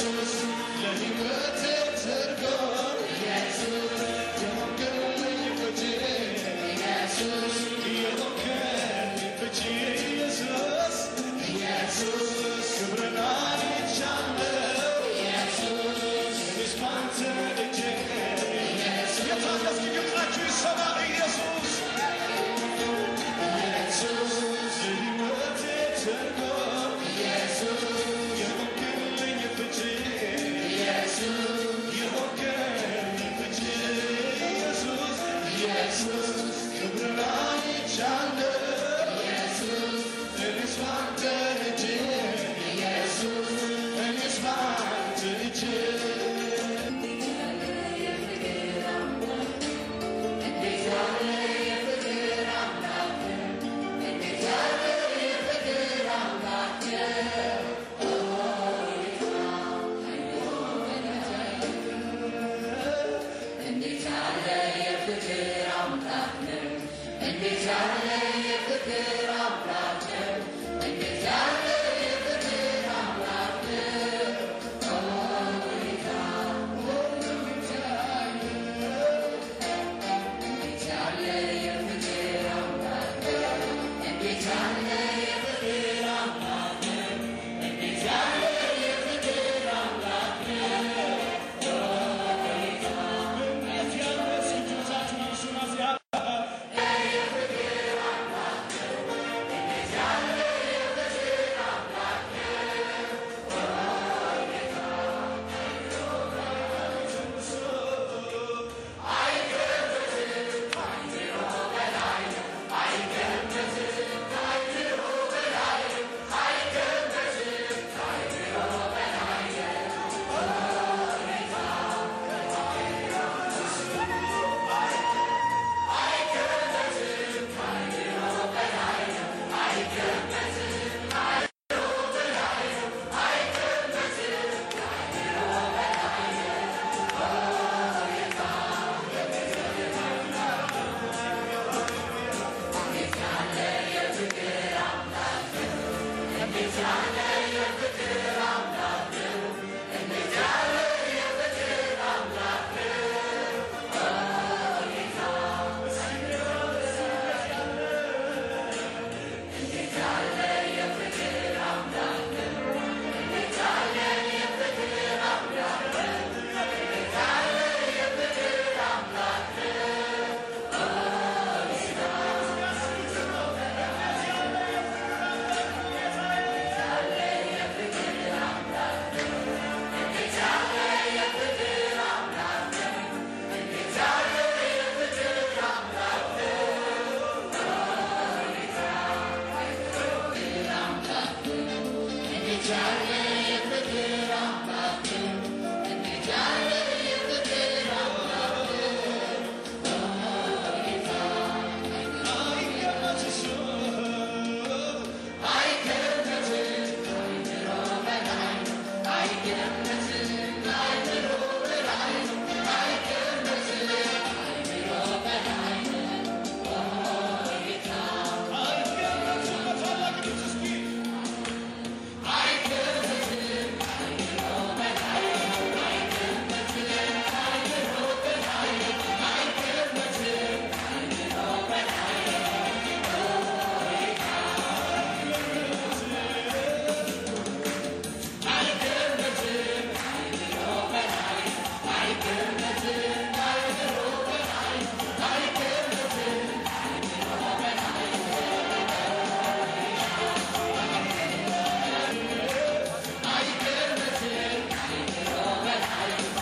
Jesus. Christmas. and be jolly if the good old God. Biz anne yurttıra